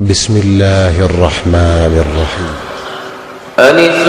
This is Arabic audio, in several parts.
بسم الله الرحمن الرحيم. ألف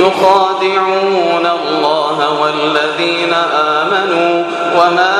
يخادعون الله والذين آمنوا وما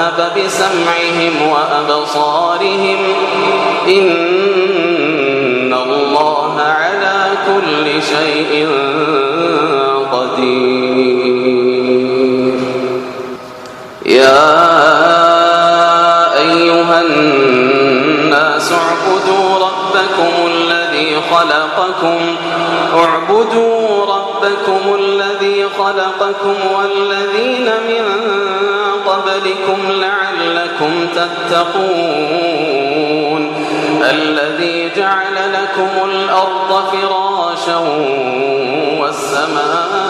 لذهب بسمعهم وأبصارهم إن الله كل شيء قدير. يا أيها الناس اعبدوا ربكم الذي خلقكم اعبدوا ربكم الذي خلقكم والذين من قبلكم لعلكم تتقون. الذي جعل لكم الأرض فراشا والسماء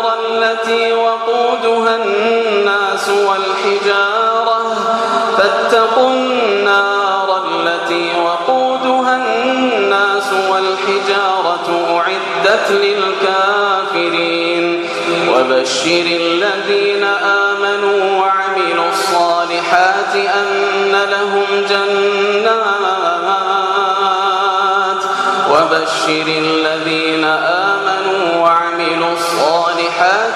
التي وقودها الناس والحجارة. فاتقوا النار التي وقودها الناس والحجارة أعدت للكافرين. وبشر الذين آمنوا وعملوا الصالحات أن لهم جنات. وبشر الذين آمنوا وعملوا الصالحات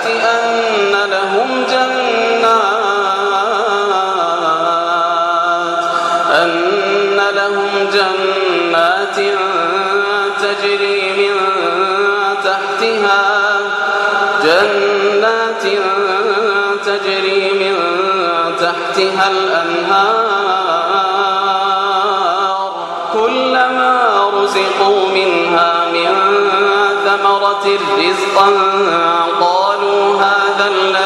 أن لهم جنات أن لهم جنات تجري من تحتها جنات تجري من تحتها الأنهار. كلما رزقوا منها من ثمرة رزقا هذا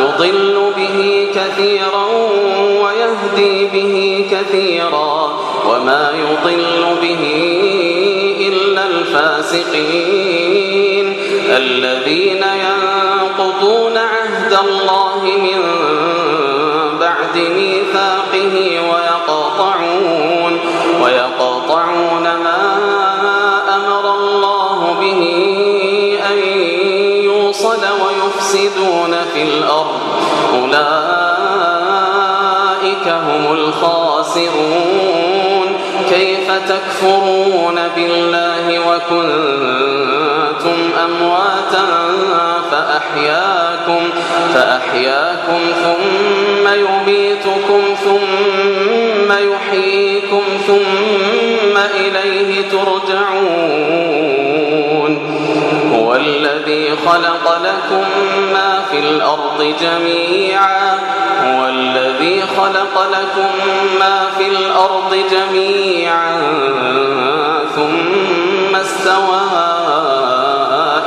يضل به كثيرا ويهدي به كثيرا وما يضل به إلا الفاسقين. الذين ينقضون عهد الله من بعد ميثاقه ويقطعون ويقطعون ما أمر الله به ويفسدون في الأرض. أولئك هم الخاسرون. كيف تكفرون بالله وكنتم أمواتا فأحياكم فأحياكم ثم يميتكم ثم يحييكم ثم إليه ترجعون. هو الذي خلق لكم ما في الأرض جميعا هو الذي خلق لكم ما في الأرض جميعا ثم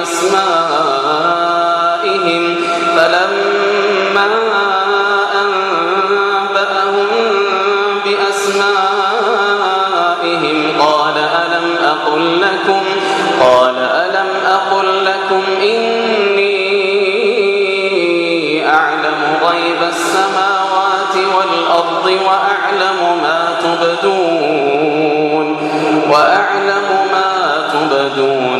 بأسمائهم فلما أنبأهم بأسمائهم قال ألم أقل لكم قال ألم أقل لكم إني أعلم غيب السماوات والأرض وأعلم ما تبدون وأعلم ما تبدون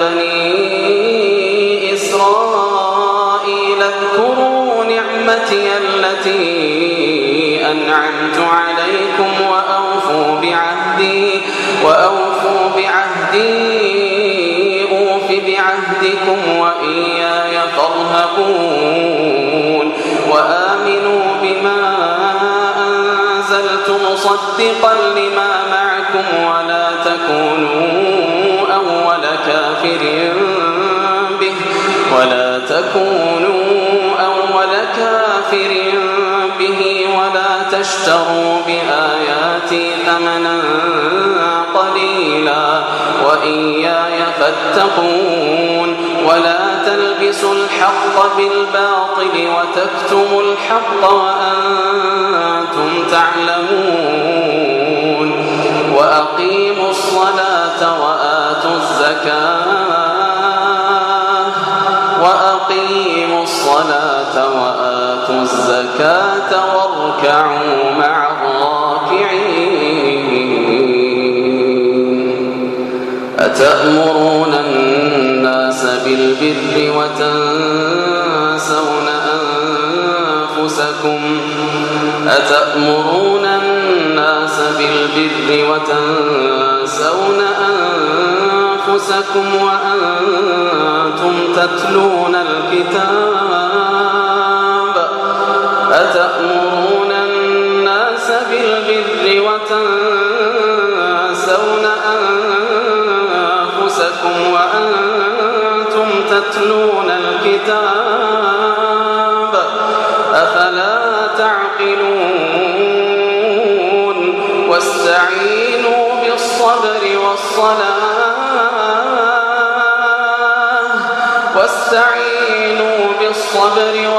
بني إسرائيل اذكروا نعمتي التي أنعمت عليكم وأوفوا بعهدي وأوفوا بعهدي أوف بعهدكم وإياي فارهبون مصدقا لما معكم ولا تكونوا أول كافر به. ولا تكونوا أول كافر به ولا تشتروا بآياتي ثمنا قليلا. وإياي فاتقون. ولا تلبسوا الحق بالباطل وتكتموا الحق وأنتم تعلمون وأقيموا الصلاة وآتوا الزكاة وأقيموا الصلاة وآتوا الزكاة واركعوا مع الراكعين أتأمرون بالبر وتنسون أنفسكم أتأمرون الناس بالبر وتنسون أنفسكم وأنتم تتلون الكتاب أتأمرون الناس بالبر وتنسون أنفسكم وأنتم تتلون الكتاب أفلا تعقلون واستعينوا بالصبر والصلاة واستعينوا بالصبر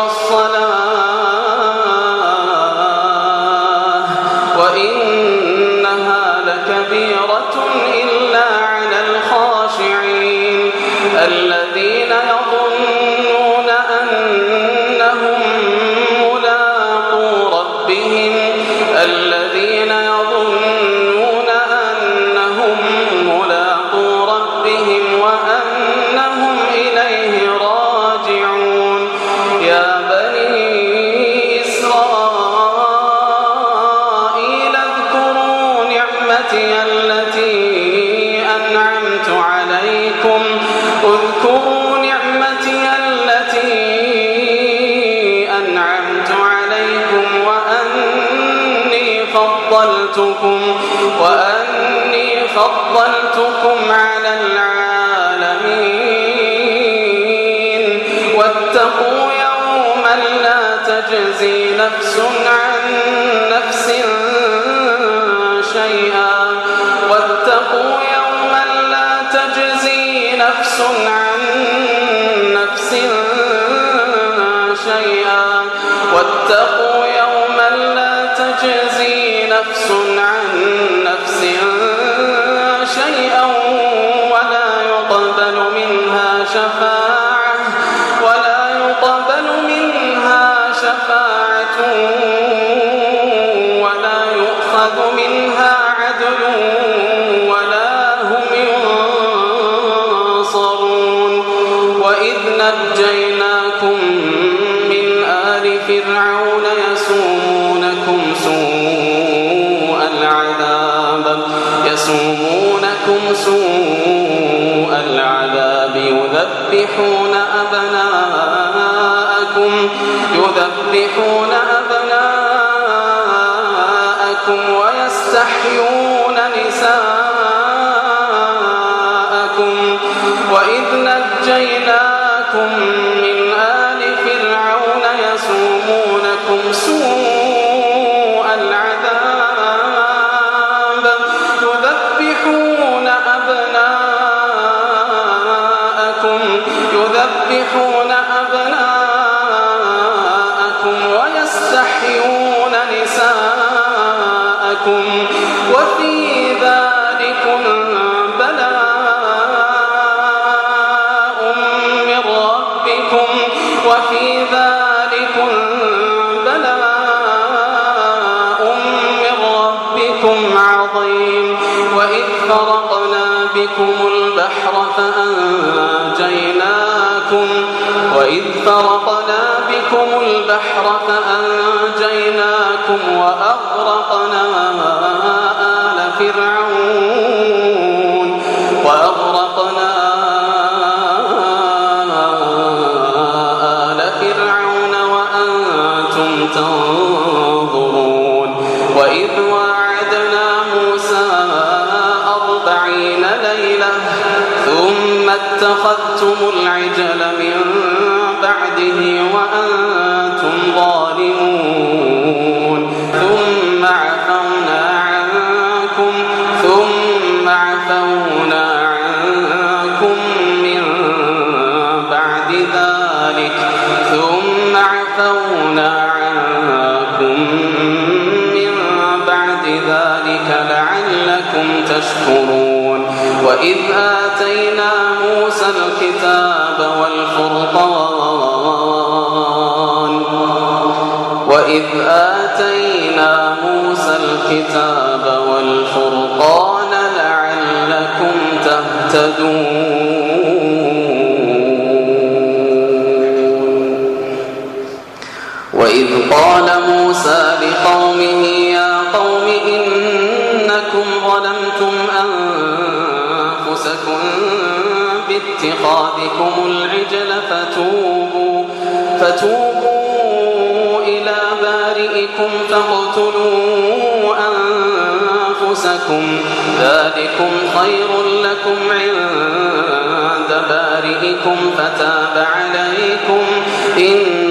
فضلتكم وأني فضلتكم على العالمين. واتقوا يوما لا تجزي نفس عن نفس شيئا. واتقوا يوما لا تجزي نفس عن نفس شيئا. واتقوا يذبحون أبناءكم يذبحون أبناءكم ويستحيون نساءكم. وإذ نجيناكم من آل فرعون يسومونكم سوء وإذ آتينا موسى الكتاب والفرقان وإذ آتينا موسى الكتاب والفرقان لعلكم تهتدون أنفسكم باتخاذكم العجل فتوبوا فتوبوا إلى بارئكم فاقتلوا أنفسكم. ذلكم خير لكم عند بارئكم فتاب عليكم. إنه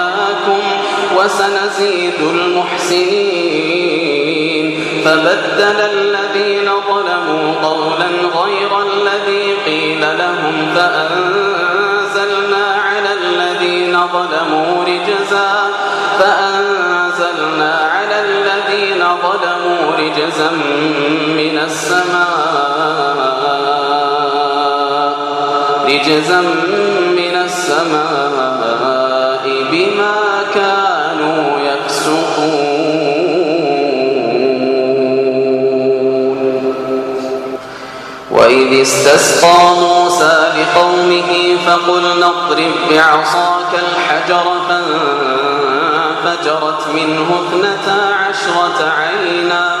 وسنزيد المحسنين فبدل الذين ظلموا قولا غير الذي قيل لهم فأنزلنا على الذين ظلموا رجزا فأنزلنا على الذين ظلموا رجزا من السماء رجزا من السماء بما كانوا يفسقون. وإذ استسقى موسى لقومه فقلنا اضرب بعصاك الحجر فانفجرت منه اثنتا عشرة عينا.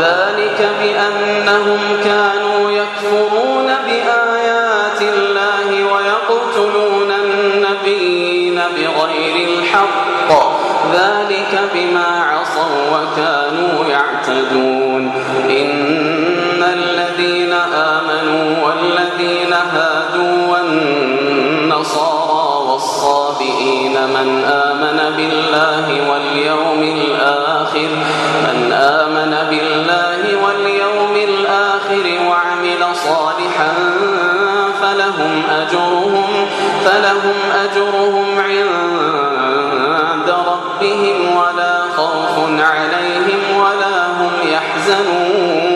ذلك بأنهم كانوا يكفرون بآيات الله ويقتلون النبيين بغير الحق. ذلك بما عصوا وكانوا يعتدون. إن الذين آمنوا والذين هادوا والنصارى والصابئين من آمن بالله واليوم الآخر من آمن بالله واليوم الآخر وعمل صالحا فلهم أجرهم فلهم أجرهم عند ربهم. ولا خوف عليهم ولا هم يحزنون.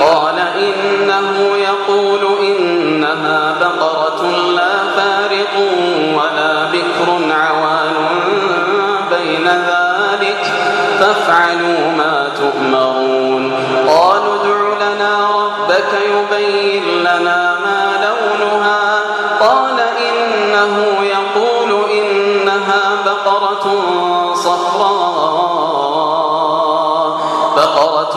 قال إنه يقول إنها بقرة لا فارق ولا بكر عوان بين ذلك فافعلوا ما تؤمرون. قالوا ادع لنا ربك يبين لنا ما لونها. قال إنه يقول إنها بقرة صفراء. بقرة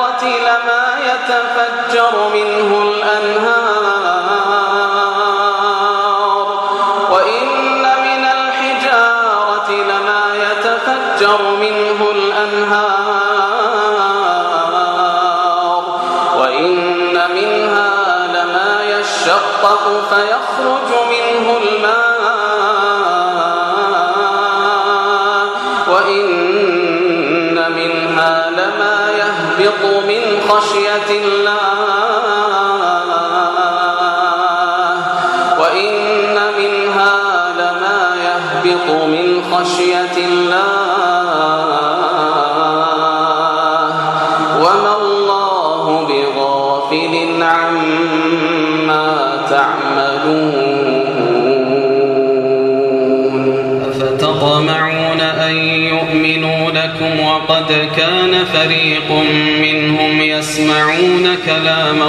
لما يتفجر منه الأنهار.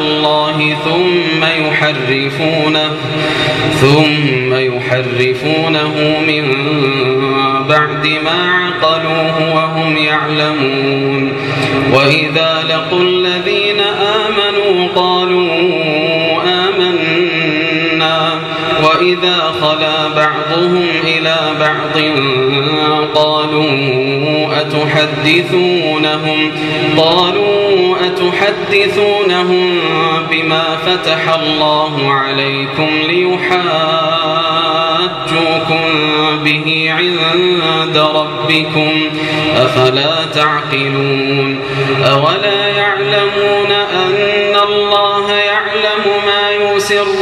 الله ثم يحرفونه ثم يحرفونه من بعد ما عقلوه وهم يعلمون. وإذا لقوا الذين آمنوا قالوا آمنا. وإذا خلا بعضهم إلى بعض قالوا أتحدثونهم؟ قالوا أتحدثونهم بما فتح الله عليكم ليحاجوكم به عند ربكم أفلا تعقلون أولا يعلمون أن الله يعلم ما يسرون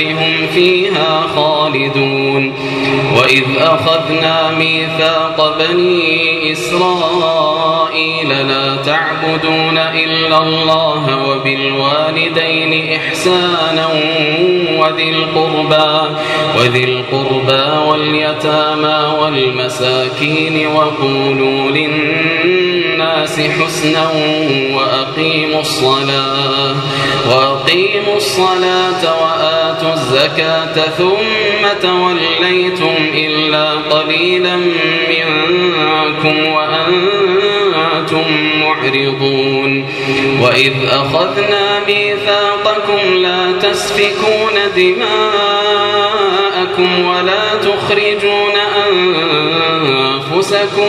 هم فيها خالدون. وإذ أخذنا ميثاق بني إسرائيل لا تعبدون إلا الله وبالوالدين إحسانا وذي القربى وذي القربى واليتامى والمساكين وقولوا للناس حسنا وأقيموا الصلاة وأقيموا الصلاة وآتوا الزكاة ثم توليتم إلا قليلا منكم وأنتم معرضون وإذ أخذنا ميثاقكم لا تسفكون دماءكم ولا تخرجون أنفسكم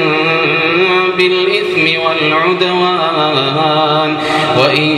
بالإثم والعدوان وإن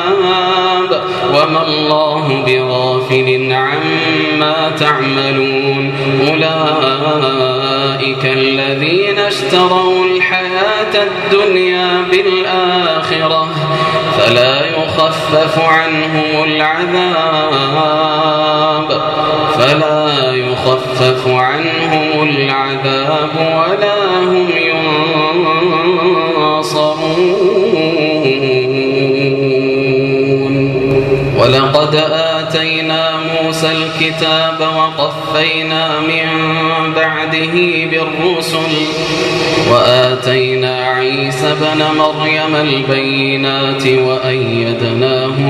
وما الله بغافل عما تعملون. أولئك الذين اشتروا الحياة الدنيا بالآخرة فلا يخفف عنهم العذاب فلا يخفف عنهم العذاب ولا هم ينصرون الكتاب وقفينا من بعده بالرسل وآتينا عيسى بن مريم البينات وأيدناه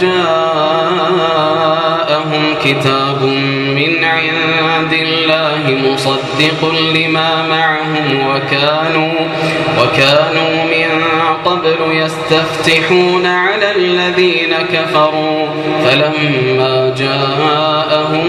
جاءهم كتاب من عند الله مصدق لما معهم وكانوا وكانوا من قبل يستفتحون على الذين كفروا فلما جاءهم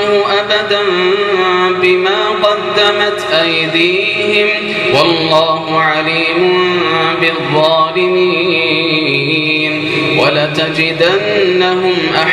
قدمت أيديهم والله عليم بالظالمين. ولتجدنهم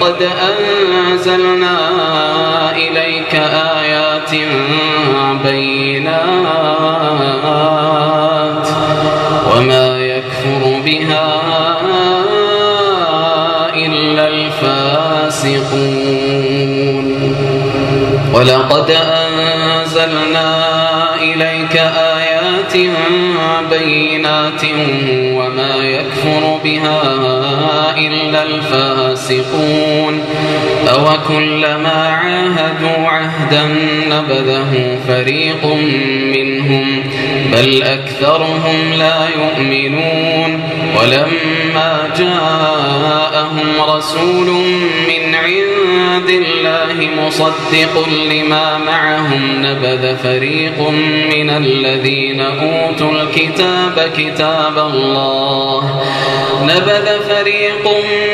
ولقد أنزلنا إليك آيات بينات وما يكفر بها إلا الفاسقون ولقد أنزلنا إليك آيات بينات وما يكفر بها إلا الفاسقون أو كلما عاهدوا عهدا نبذه فريق منهم بل أكثرهم لا يؤمنون. ولما جاءهم رسول من عند الله مصدق لما معهم نبذ فريق من الذين أوتوا الكتاب كتاب الله. نبذ فريق من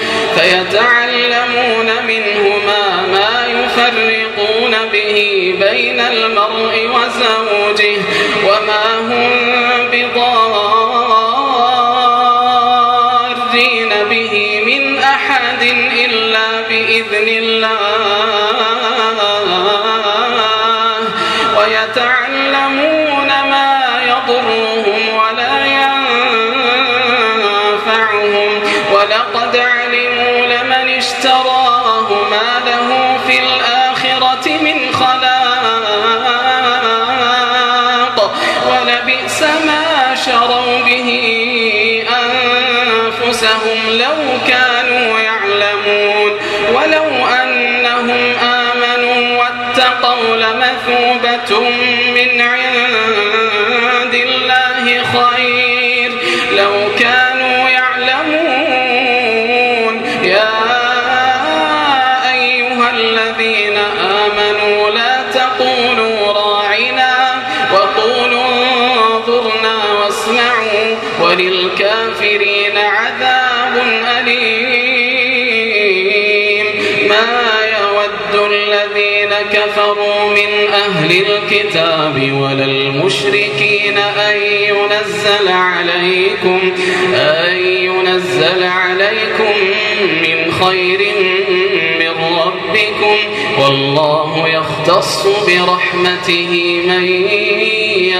فيتعلمون منهما ما يفرقون به بين المرء وزوجه وما هم بضارين لمثوبة المشركين أن ينزل عليكم أن ينزل عليكم من خير من ربكم. والله يختص برحمته من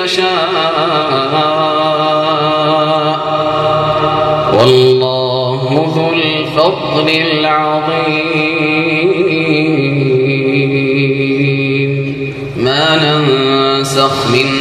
يشاء. والله ذو الفضل العظيم. ما ننسخ من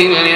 اليهود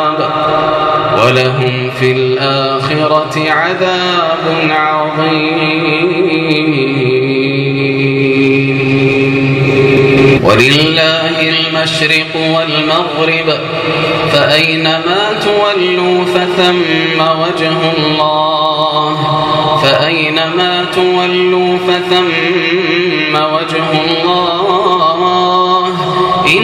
ولهم في الآخرة عذاب عظيم. ولله المشرق والمغرب فأينما تولوا فثم وجه الله. فأينما تولوا فثم وجه الله. إن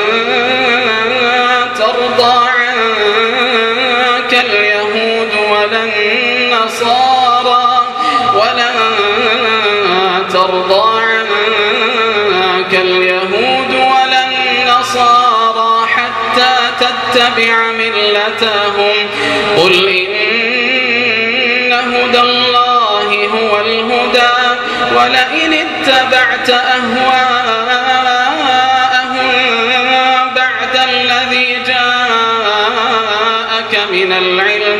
تتبع ملتهم. قل إن هدى الله هو الهدى. ولئن اتبعت أهواءهم بعد الذي جاءك من العلم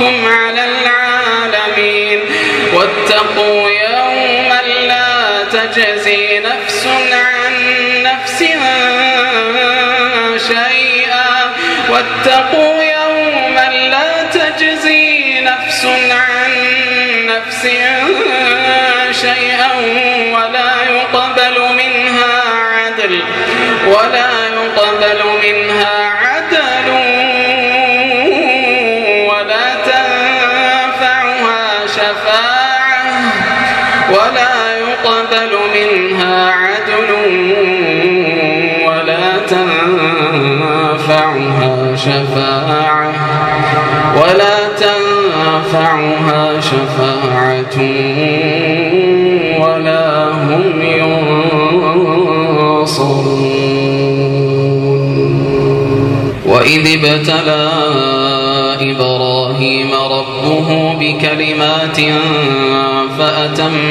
فضلتكم على العالمين. واتقوا يوما لا تجزي نفس عن نفس شيئا. واتقوا يوما لا تجزي نفس عن نفس شيئا ولا يقبل ولا تنفعها شفاعة ولا هم ينصرون. وإذ ابتلى إبراهيم ربه بكلمات فأتمهن.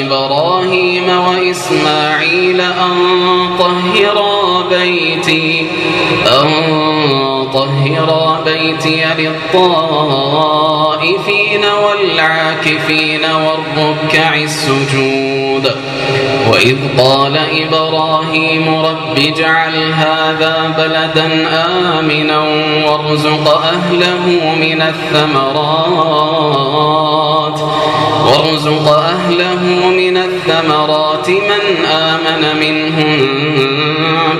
إبراهيم وإسماعيل أن طهرا بيتي أن طهرا بيتي للطائفين والعاكفين والركع السجود وإذ قال إبراهيم رب اجعل هذا بلدا آمنا وارزق أهله من الثمرات وارزق أهله من الثمرات من آمن منهم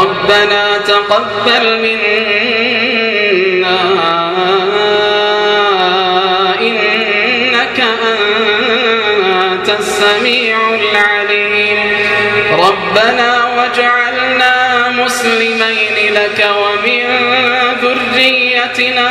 ربنا تقبل منا إنك أنت السميع العليم. ربنا واجعلنا مسلمين لك ومن ذريتنا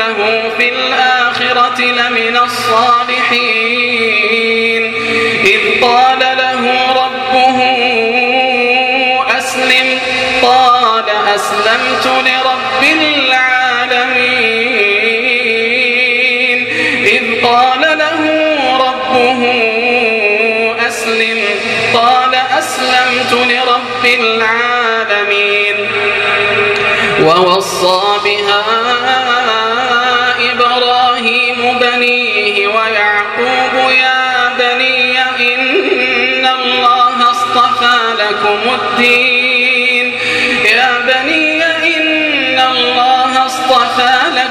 وإنه في الآخرة لمن الصالحين. إذ قال له ربه أسلم. قال أسلمت لرب العالمين. إذ قال له ربه أسلم. قال أسلمت لرب العالمين. ووصى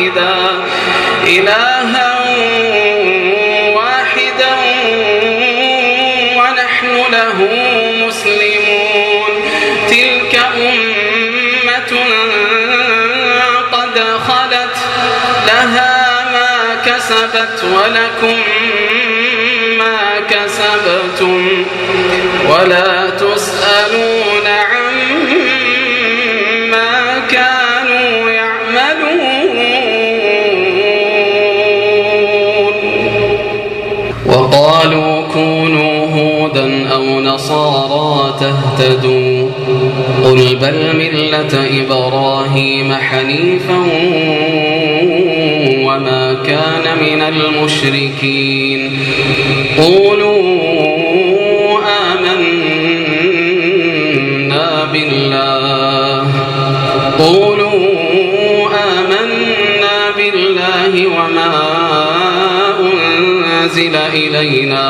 واحدا إلها واحدا ونحن له مسلمون. تلك أمة قد خلت لها ما كسبت ولكم ما كسبتم. ولا تهتدوا قل بل ملة إبراهيم حنيفا وما كان من المشركين. قولوا آمنا بالله. قولوا آمنا بالله وما أنزل إلينا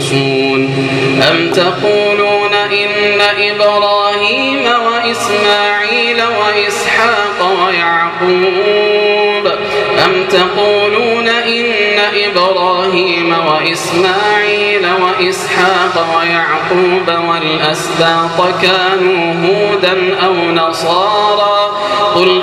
مخلصون أم تقولون إن إبراهيم وإسماعيل وإسحاق ويعقوب؟ أم تقولون إن إبراهيم وإسماعيل وإسحاق ويعقوب والأسباط كانوا هودا أو نصارى قل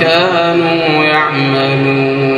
كانوا يعملون.